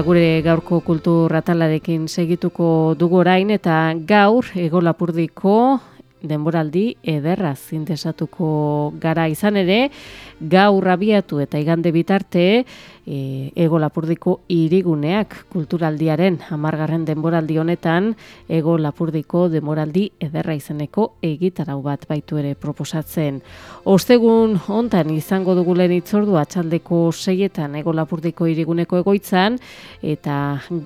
Ba, gure gaurko kultur atalarekin segituko dugu orain eta gaur ego lapurdiko denboraldi ederra zintesatuko gara izan ere, gaur abiatu eta igande bitarte e, ego lapurdiko iriguneak kulturaldiaren amargarren denboraldi honetan ego lapurdiko denboraldi ederra izeneko egitarau bat baitu ere proposatzen. Ostegun hontan izango dugu lehen itzordu atxaldeko seietan ego lapurdiko iriguneko egoitzan eta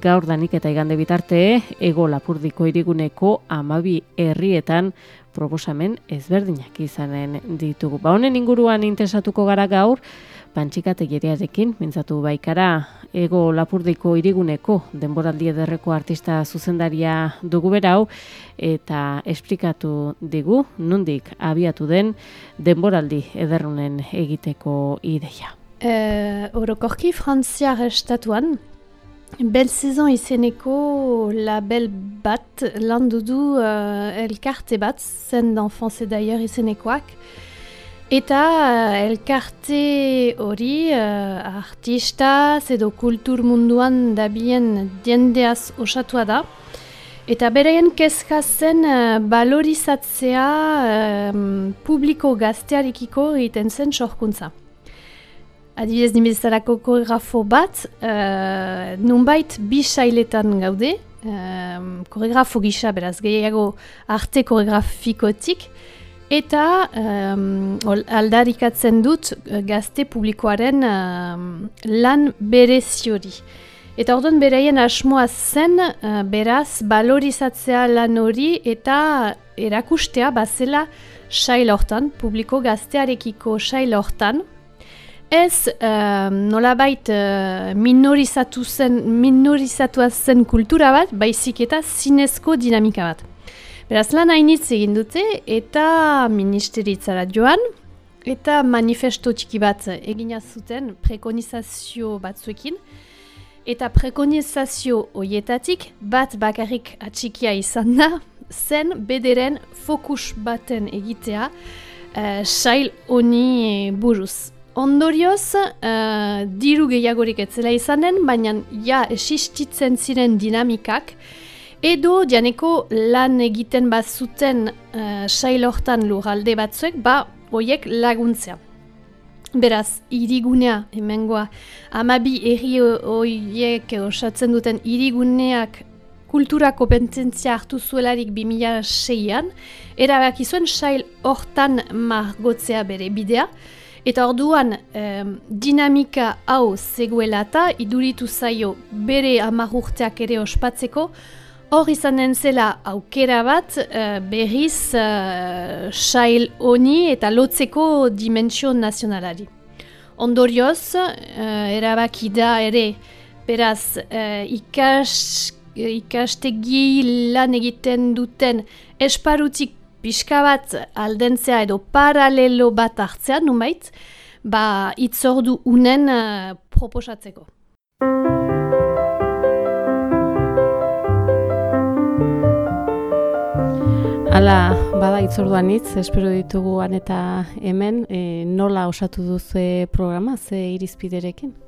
gaur danik eta igande bitarte ego lapurdiko iriguneko amabi herrietan proposamen ezberdinak izanen ditugu. Ba honen inguruan interesatuko gara gaur, pantxikate geriarekin, mintzatu baikara, ego lapurdiko iriguneko denboraldi ederreko artista zuzendaria dugu berau, eta esplikatu digu, nundik abiatu den denboraldi ederrunen egiteko ideia. Uh, orokorki frantziar estatuan, Bel saison izeneko label bat landu du uh, elkarte bat, zen d'enfance d'ailleurs izenekoak. Eta uh, elkarte hori uh, artista edo kultur munduan dabilen diendeaz osatua da. Eta bereien kezka zen uh, balorizatzea um, publiko gaztearekiko egiten zen sorkuntza. Adibidez nimezarako koregrafo bat, uh, nunbait bi sailetan gaude, um, koregrafo gisa beraz gehiago arte koregrafikotik, eta um, aldarikatzen dut gazte publikoaren um, lan bereziori. Eta orduan bereien asmoa zen, uh, beraz, balorizatzea lan hori eta erakustea bazela sail hortan, publiko gaztearekiko sail hortan, ez uh, nolabait uh, minorizatua zen kultura bat, baizik eta zinezko dinamika bat. Beraz lan hainitz egin dute eta ministeritzara joan, eta manifesto txiki bat egina zuten prekonizazio batzuekin, eta prekonizazio hoietatik bat bakarrik atxikia izan da, zen bederen fokus baten egitea uh, sail honi buruz. Ondorioz, uh, diru gehiagorik etzela izanen, baina ja esistitzen ziren dinamikak, edo janeko lan egiten bat zuten uh, sailortan lurralde batzuek, ba, hoiek laguntzea. Beraz, irigunea, hemengoa, amabi erri horiek osatzen duten iriguneak kultura kompetentzia hartu zuelarik 2006an, erabakizuen sail hortan margotzea bere bidea, Eta orduan dinamika hau zegoela eta iduritu zaio bere amagurteak ere ospatzeko, hor izanen zela aukera bat uh, berriz uh, sail honi eta lotzeko dimensio nazionalari. Ondorioz, uh, erabaki da ere, beraz, uh, ikas, ikastegi lan egiten duten esparutik pixka bat aldentzea edo paralelo bat hartzea, numait, ba, itzordu unen uh, proposatzeko. Hala, bada itzorduan hitz, espero ditugu eta hemen, e, nola osatu duzu programa, ze irizpiderekin?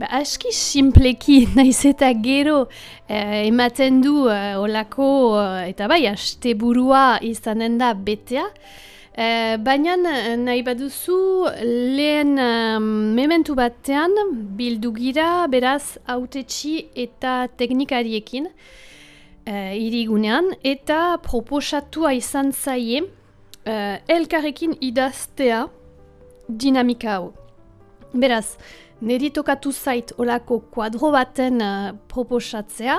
Ba, aski simpleki, naiz eta gero eh, ematen du eh, olako eh, eta bai, asteburua izanen da betea. Eh, Baina eh, nahi baduzu lehen eh, mementu batean bildu gira beraz autetxi eta teknikariekin eh, irigunean eta proposatua izan zaie elkarrekin idaztea dinamika hau. Beraz, niri tokatu zait olako kuadro baten uh, proposatzea,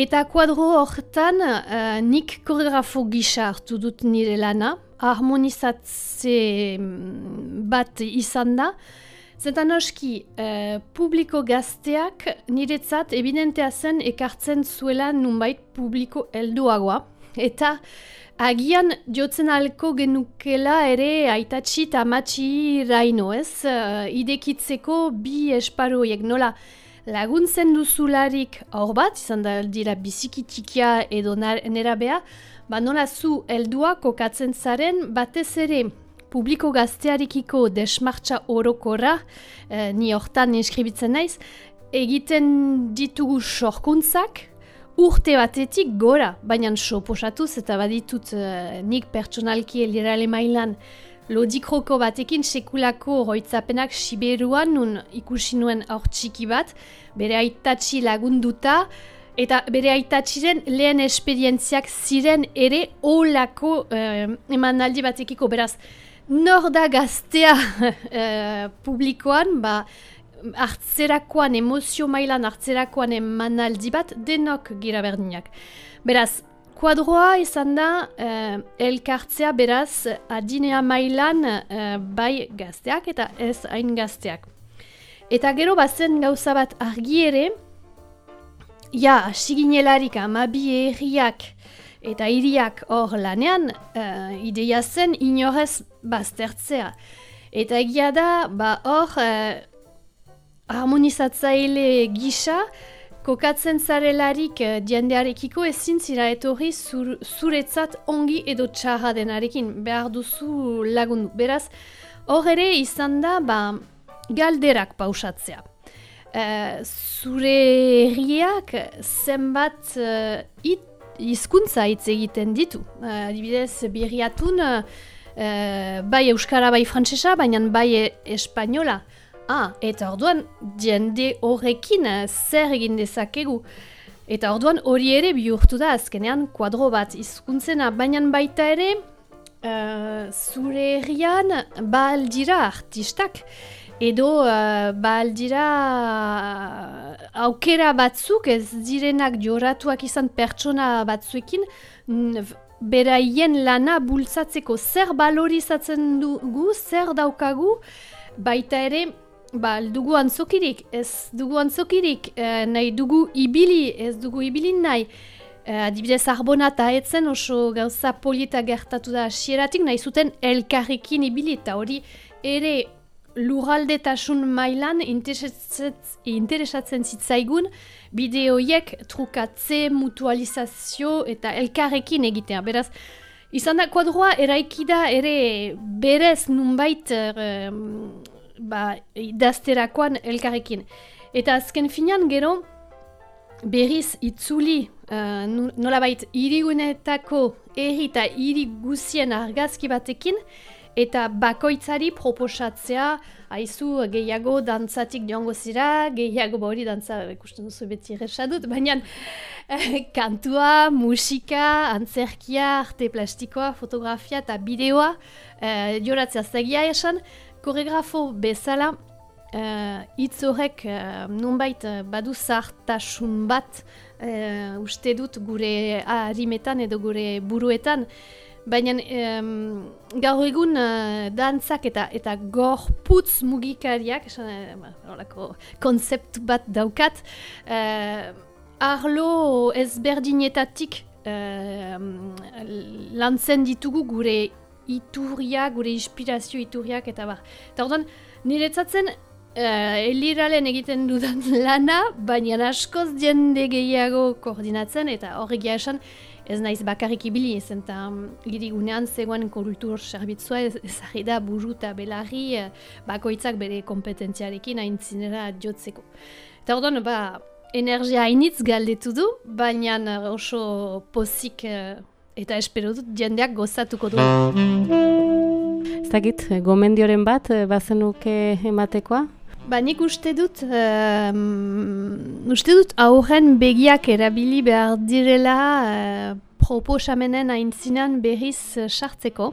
eta kuadro horretan uh, nik koreografo gisa hartu dut nire lana, harmonizatze mm, bat izan da, Zenta noski, uh, publiko gazteak niretzat evidentea zen ekartzen zuela nunbait publiko helduagoa. Eta agian jotzen alko genukela ere aitatxi eta amatxi raino ez, uh, idekitzeko bi esparoiek nola laguntzen duzularik hor bat, izan da dira biziki txikia edo nerabea, ba nola zu heldua kokatzen zaren batez ere publiko gaztearekiko desmartza orokorra, eh, ni hortan inskribitzen naiz, egiten ditugu sorkuntzak, urte batetik gora, baina soposatuz eta baditut eh, nik pertsonalki elirale mailan. Lodikroko batekin sekulako roitzapenak siberuan nun ikusi nuen aur txiki bat, bere aitatxi lagunduta, eta bere aitatxiren lehen esperientziak ziren ere olako eh, emanaldi batekiko, beraz, nor da gaztea eh, publikoan, ba, hartzerakoan, emozio mailan hartzerakoan emanaldi bat denok gira berdinak. Beraz, kuadroa izan da eh, elkartzea beraz adinea mailan eh, bai gazteak eta ez hain gazteak. Eta gero bazen gauza bat argi ere, ja, asiginelarik amabi erriak eta hiriak hor lanean, uh, ideia zen inorez baztertzea. Eta egia da, ba hor, uh, harmonizatzaile gisa, kokatzen zarelarik uh, diendearekiko ezin zira etorri zur, zuretzat ongi edo txarra denarekin, behar duzu lagundu. Beraz, hor ere izan da, ba, galderak pausatzea. Uh, zure herriak zenbat uh, it, hizkuntza hitz egiten ditu. Uh, adibidez, birriatun, uh, bai euskara, bai frantsesa, baina bai e- espainola. Ah, eta orduan, jende horrekin uh, zer egin dezakegu. Eta orduan hori ere bihurtu da azkenean kuadro bat hizkuntzena, baina baita ere, uh, zure herrian ba aldira artistak edo uh, ba aldira aukera batzuk ez direnak joratuak izan pertsona batzuekin mm, beraien lana bultzatzeko zer balorizatzen dugu, zer daukagu, baita ere ba, dugu antzokirik, ez dugu antzokirik, eh, nahi dugu ibili, ez dugu ibili nahi, eh, adibidez arbona eta etzen oso gauza polita gertatu da hasieratik nahi zuten elkarrekin ibili eta hori ere lurraldetasun mailan interesatz- interesatzen zitzaigun bideoiek trukatze, mutualizazio eta elkarrekin egitea. Beraz, izan da kuadroa eraikida ere berez nunbait er, ba, idazterakoan elkarrekin. Eta azken finan gero berriz itzuli uh, nolabait irigunetako erri eta hiri guzien argazki batekin eta bakoitzari proposatzea haizu gehiago dantzatik joango zira, gehiago ba hori dantza ikusten duzu beti erresa dut, baina eh, kantua, musika, antzerkia, arte plastikoa, fotografia eta bideoa eh, joratzea zegia esan, koregrafo bezala uh, hitz horrek uh, nonbait uh, badu zartasun bat uh, uste dut gure harimetan edo gure buruetan, baina um, gaur egun uh, dantzak eta eta gorputz mugikariak, esan eh, ba, horrelako konzept bat daukat, uh, arlo ezberdinetatik uh, lantzen ditugu gure iturria, gure inspirazio iturriak eta bar. Eta orduan, niretzatzen uh, eliralen egiten dudan lana, baina askoz jende gehiago koordinatzen, eta horrek esan ez naiz bakarrik ibili, ez eta um, girigunean zegoen kultur serbitzua ez, ezagri da buru eta belarri uh, bakoitzak bere kompetentziarekin aintzinera jotzeko. Eta orduan, ba, energia hainitz galdetu du, baina oso pozik uh, eta espero dut jendeak gozatuko du. Ez dakit, gomendioren bat, bazenuke ematekoa? Ba, nik uste dut, um, uste dut aurren begiak erabili behar direla uh, proposamenen aintzinan berriz sartzeko.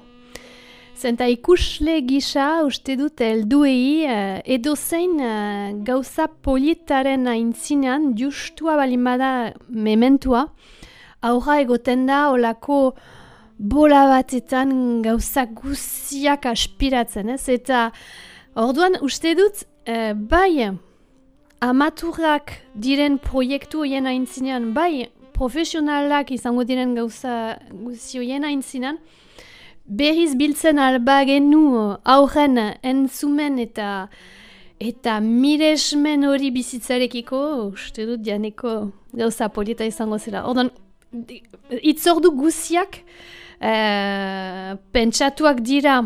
Zenta ikusle gisa uste dut helduei uh, edo zein uh, gauza politaren aintzinan justua balimada mementua, aurra egoten da olako bola batetan gauza guziak aspiratzen, ez? Eta orduan uste dut Eh, bai amaturrak diren proiektu hoien aintzinean, bai profesionalak izango diren gauza guzi hoien aintzinean, berriz biltzen alba genu aurren entzumen eta eta miresmen hori bizitzarekiko, uste dut janeko gauza polita izango zela. Ordan, itzordu guziak eh, pentsatuak dira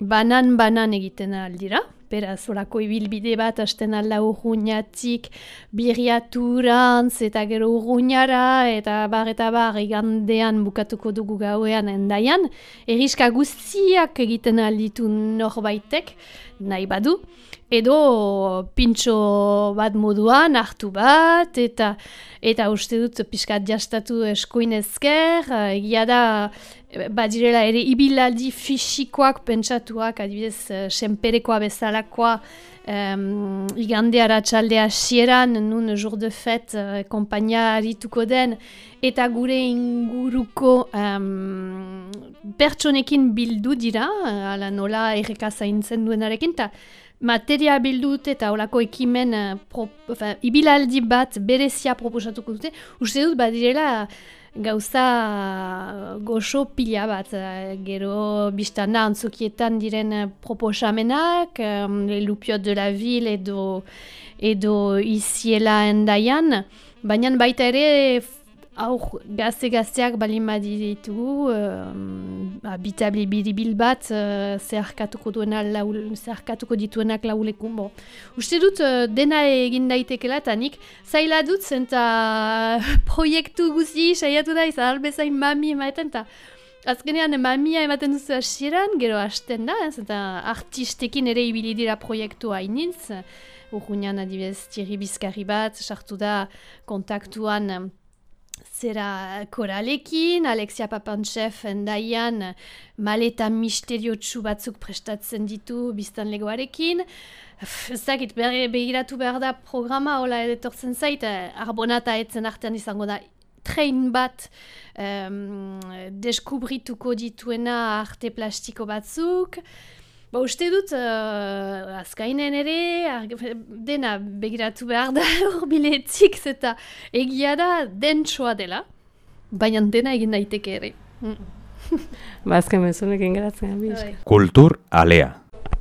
banan-banan egiten aldira, beraz, orako ibilbide bat, asten alda urruñatik, birriaturantz, eta gero urruñara, eta bar eta bar, igandean bukatuko dugu gauean endaian, eriska guztiak egiten alditu norbaitek, nahi badu, edo pintxo bat moduan hartu bat, eta eta uste dut pixkat jastatu eskuin ezker, egia da, badirela ere ibilaldi fisikoak pentsatuak, adibidez, uh, senperekoa bezalakoa, um, igande aratxaldea sieran, nun jour de fet, uh, kompainia harituko den, eta gure inguruko um, pertsonekin bildu dira, uh, ala nola erreka zaintzen duenarekin, eta materia bildut eta olako ekimen uh, ibilaldi bat berezia proposatuko dute, uste dut badirela gauza goxo pila bat, uh, gero biztan da antzokietan diren uh, proposamenak, um, le lupiot de la ville edo, edo iziela endaian, baina baita ere aur gazte-gazteak balin baditugu, um, habitabli biribil bat, uh, zeharkatuko, duena laul, zeharkatuko dituenak laulekun. Bo. Uste dut, uh, dena egin daitekela, eta nik zaila dut, zenta proiektu guzi saiatu da, izan albezain mami ematen, eta azkenean mamia ematen duzu hasieran, gero hasten da, zenta artistekin ere ibili dira proiektu hainitz, Urruñan adibez Thierry Bizkarri bat, sartu da kontaktuan zera koralekin, Alexia Papantxef endaian maleta misteriotsu batzuk prestatzen ditu biztan legoarekin. Ez dakit, behiratu behar da programa, hola edetortzen zait, eh, arbonata etzen artean izango da train bat um, deskubrituko dituena arte plastiko batzuk. Ba, uste dut, uh, azkainen ere, dena begiratu behar da urbiletik, eta egia da dentsoa dela, baina dena egin daiteke ere. Mm. ba, azken mezunek ingeratzen. Bai. Kultur alea.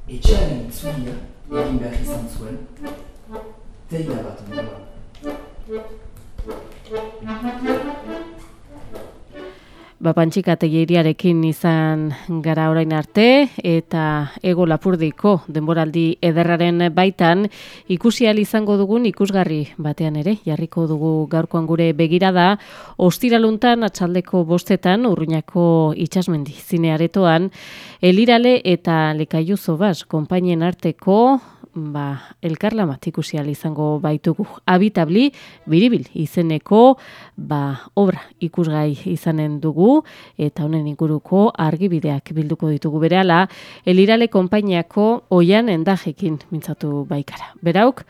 Etxearen itzulia egin behar izan zuen, teila bat Bapantxika tegieriarekin izan gara orain arte eta ego lapurdiko denboraldi ederraren baitan ikusi izango dugun ikusgarri batean ere jarriko dugu gaurkoan gure begirada. Ostiraluntan atxaldeko bostetan urruñako itxasmendi zinearetoan elirale eta lekaiu zobas konpainien arteko ba, elkarlamat ikusi izango baitugu. Abitabli, biribil izeneko ba, obra ikusgai izanen dugu, eta honen inguruko argibideak bilduko ditugu berehala, elirale konpainiako oian endajekin mintzatu baikara. Berauk,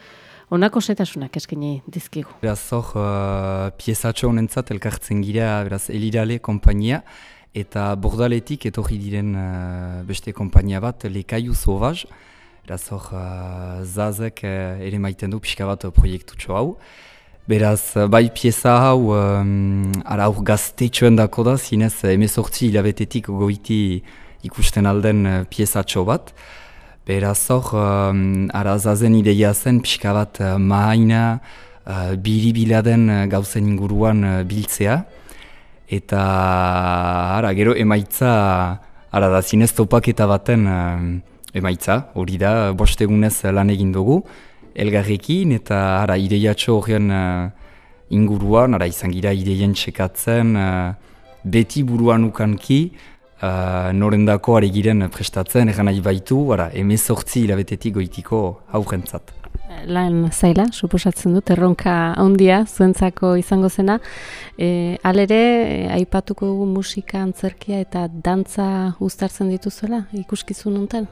Honako setasunak eskene dizkigu. Beraz, hor, uh, piezatxo honentzat elkartzen gira, beraz, elirale kompainia, eta bordaletik etorri diren uh, beste kompainia bat, lekaiu zovaz, Beraz hor, uh, zazek uh, ere maiten du pixka bat proiektutxo hau. Beraz, bai pieza hau, um, ara hor gaztetxoen dako da, zinez emezortzi hilabetetik goiti ikusten alden uh, pieza bat. Beraz hor, um, arazazen ideia zen, pixka bat uh, mahaina, uh, biribiladen uh, gauzen inguruan uh, biltzea. Eta, ara, gero emaitza, ara da, zinez topaketa baten uh, emaitza, hori da, bostegunez lan egin dugu, elgarrekin, eta, ara, ideiatxo horien uh, inguruan, ara, izan gira ideien txekatzen, uh, beti buruan ukanki, uh, norendako ari giren prestatzen, egan nahi baitu, ara, emezortzi hilabetetik goitiko aurrentzat. Lan zaila, suposatzen dut, erronka handia zuentzako izango zena. E, alere, aipatuko dugu musika, antzerkia eta dantza uztartzen dituzuela, ikuskizun honetan?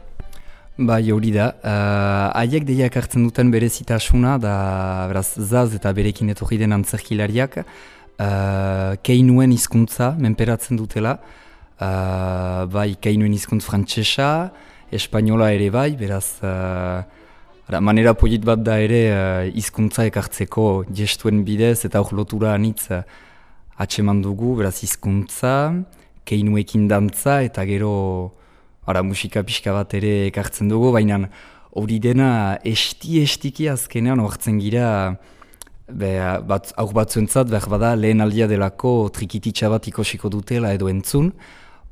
Bai, hori da. Uh, haiek deiak hartzen duten bere da beraz, zaz eta berekin etorri den antzerkilariak, uh, keinuen hizkuntza menperatzen dutela, uh, bai, keinuen hizkuntz frantsesa, espainola ere bai, beraz, uh, Ara, manera polit bat da ere uh, hizkuntza ekartzeko gestuen bidez eta hor lotura anitz uh, atseman dugu, beraz hizkuntza, keinuekin dantza eta gero ara, musika pixka bat ere ekartzen dugu, baina hori dena esti-estiki azkenean hortzen gira be, bat, aur batzuentzat behar bada lehen aldia delako trikititsa bat ikosiko dutela edo entzun,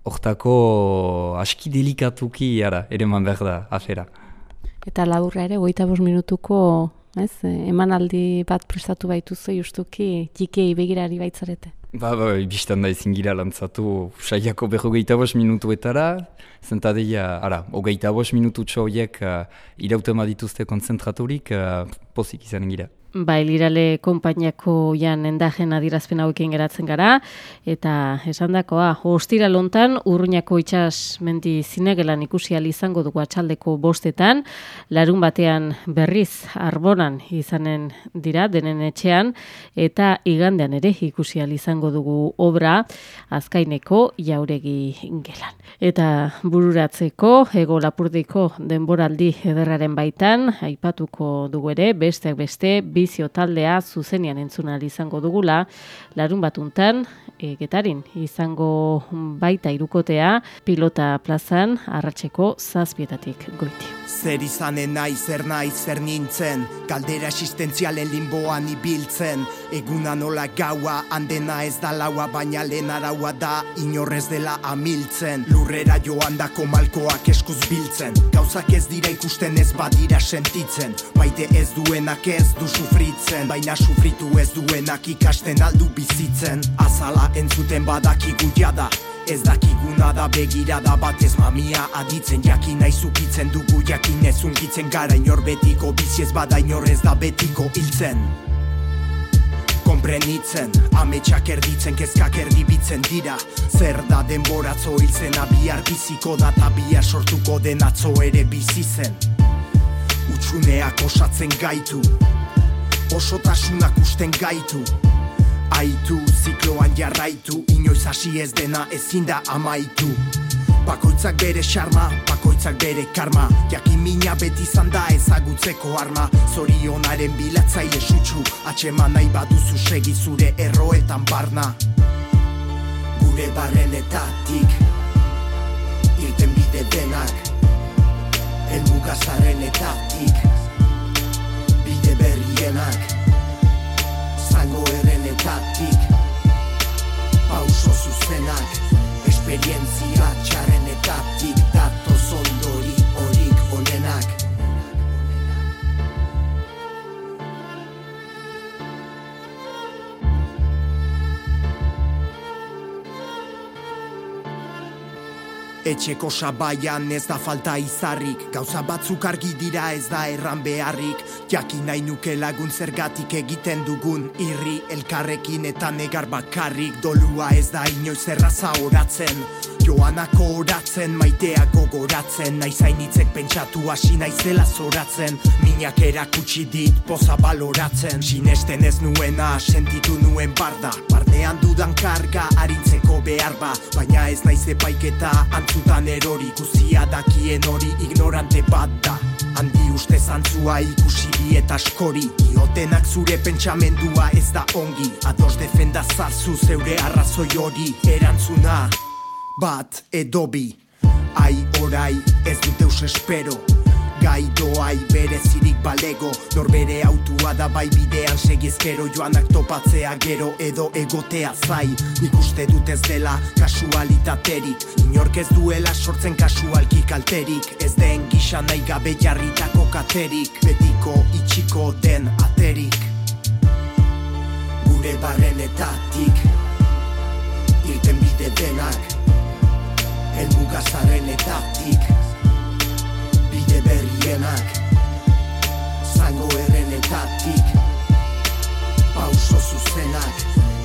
hortako aski delikatuki ara, ere man behar da, afera. Eta laburra ere, goita bos minutuko ez, emanaldi bat prestatu baituzu justuki jikei begirari baitzarete. Ba, ba, biztan da ezin gira lantzatu saiako beho geita bos minutuetara, zentadeia, ara, ogeita bos minututxo horiek uh, irautema dituzte konzentraturik, uh, pozik izanen gira. Bai, lirale konpainiako jan endajen adirazpen hauekin geratzen gara, eta esan dakoa, hostira lontan, urruñako itxas mendi zinegelan ikusi izango dugu atxaldeko bostetan, larun batean berriz arbonan izanen dira, denen etxean, eta igandean ere ikusi izango dugu obra, azkaineko jauregi gelan. Eta bururatzeko, ego lapurdiko denboraldi ederraren baitan, aipatuko dugu ere, besteak beste, bizio taldea zuzenian entzuna izango dugula, larun batuntan, e, getarin izango baita irukotea, pilota plazan, arratseko zazpietatik goiti. Zer izanen nahi, zer nahi, zer nintzen. Kaldera existentzialen limboan ibiltzen. Eguna nola gaua, handena ez da laua Baina lehen araua da, inorrez dela amiltzen. Lurrera joan dako malkoak eskuz biltzen. Gauzak ez dira ikusten ez badira sentitzen. Baite ez duenak ez du sufritzen. Baina sufritu ez duenak ikasten aldu bizitzen. Azala entzuten badakigu jada Ez dakiguna da begirada bat ez mamia. Aditzen Jakin nahi zukitzen dugu jakin ez unkitzen. Gara inor betiko Bizi ez bada inor ez da betiko hiltzen. Komprenitzen, ametsak erditzen, kezkak erdibitzen dira. Zer da denboratzo hiltzen, abiar biziko da Bihar sortuko den atzo ere bizi zen. Utsuneak osatzen gaitu Osotasunak usten gaitu Aitu, zikloan jarraitu, inoiz hasi ez dena ezin da amaitu. Bakoitzak bere xarma, bakoitzak bere karma. Jakin mina beti izan da ezagutzeko arma. Zorionaren bilatzaile sutsu Atxeman nahi baduzu segi zure erroetan barna. Gure barrenetatik Irten bide denak. Elmugazaren etatik Bide berrienak. Zango erenetatik Pauso zuzenak Esperientzia txarrenetatik Etxeko sabaian ez da falta izarrik. Gauza batzuk argi dira ez da erran beharrik. Jakin nahi nuke lagun zergatik egiten dugun Irri. Elkarrekin eta negar bakarrik. Dolua ez da inoiz erraza oratzen Joanako oratzen, maitea gogoratzen. Naiz hainitzek pentsatu hasi naizela zoratzen. Minak erakutsi dit poza baloratzen. Sinesten ez nuena, sentitu nuen barda Barnean dudan karga, harintzeko behar ba Baina ez naiz epaiketa, antzutan erori Guzia dakien hori ignorante bat da. Handi uste zantzua ikusi eta askori Iotenak zure pentsamendua ez da ongi. Ados defenda zazu zeure arrazoi hori Erantzuna bat edo bi. Ai orai ez dut eus espero gai doai berezirik balego. Norbere autua da bai bidean segizkero. Joanak topatzea gero edo egotea zai. Nik uste dut ez dela kasualitaterik. Inork ez duela sortzen kasualki kalterik. Ez den gisa nahi gabe jarritako katerik. Betiko itxiko den aterik. Gure barrenetatik. Irten bide denak. Elmugazaren etatik Bide berrienak Zango errenetatik Pauso zuzenak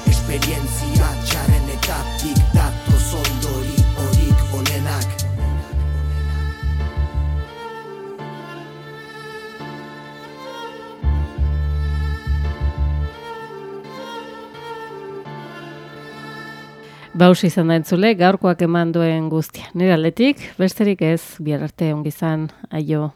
Esperientzia txarrenetatik Datoz Baus izan da entzule, gaurkoak eman duen guztia. Nire aldetik, besterik ez, bihar arte ongizan, aio.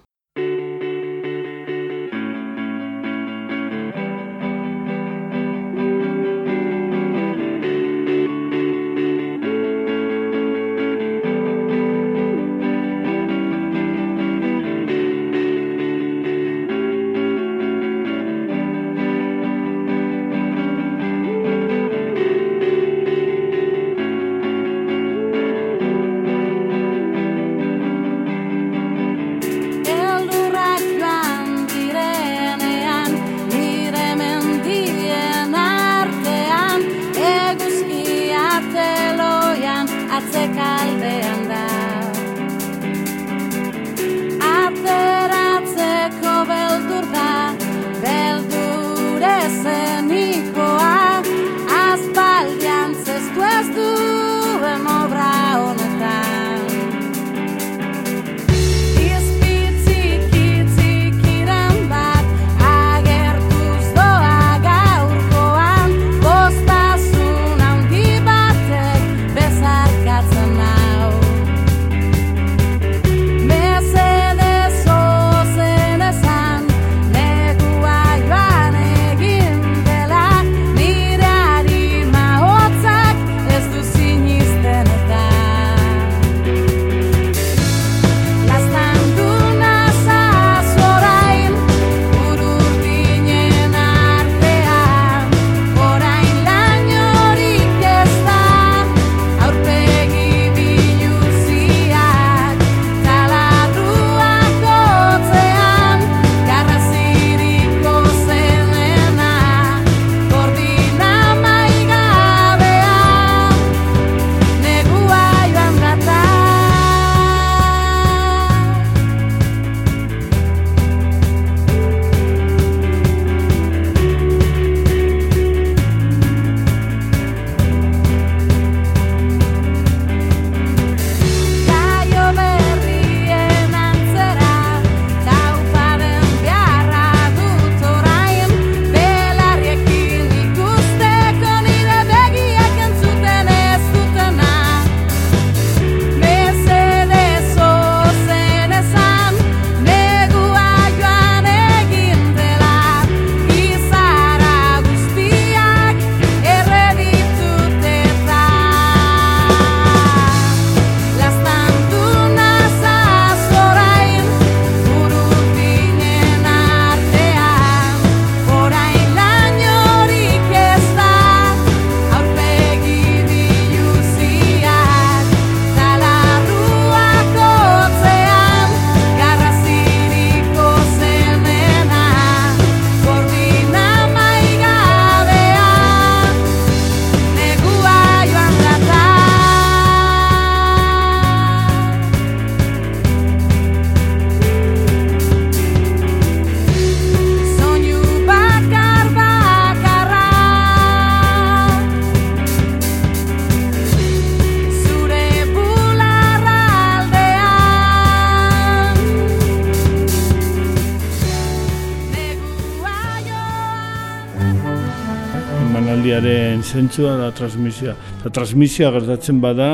Zentzua da transmisioa. Eta transmisioa gertatzen bada,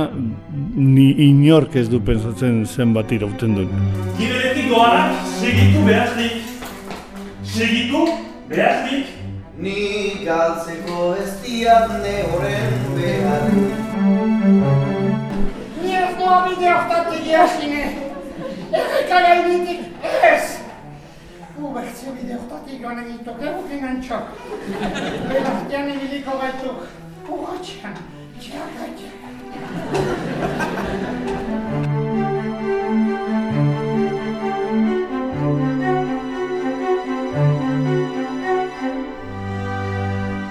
ni inork ez du pensatzen zenbat irauten duen. Gibeletik doanak segitu behaznik. Segitu behaznik. Ni galtzeko ez diat ne horren behar Ni ez doa bide hortatik jasine. Erreka gainetik Ez! Ubertzio bide hortatik joan egituk, egukin antxok. Belartian ibiliko gaituk. Urratxean, txaka, txaka.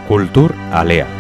Kultur Alea.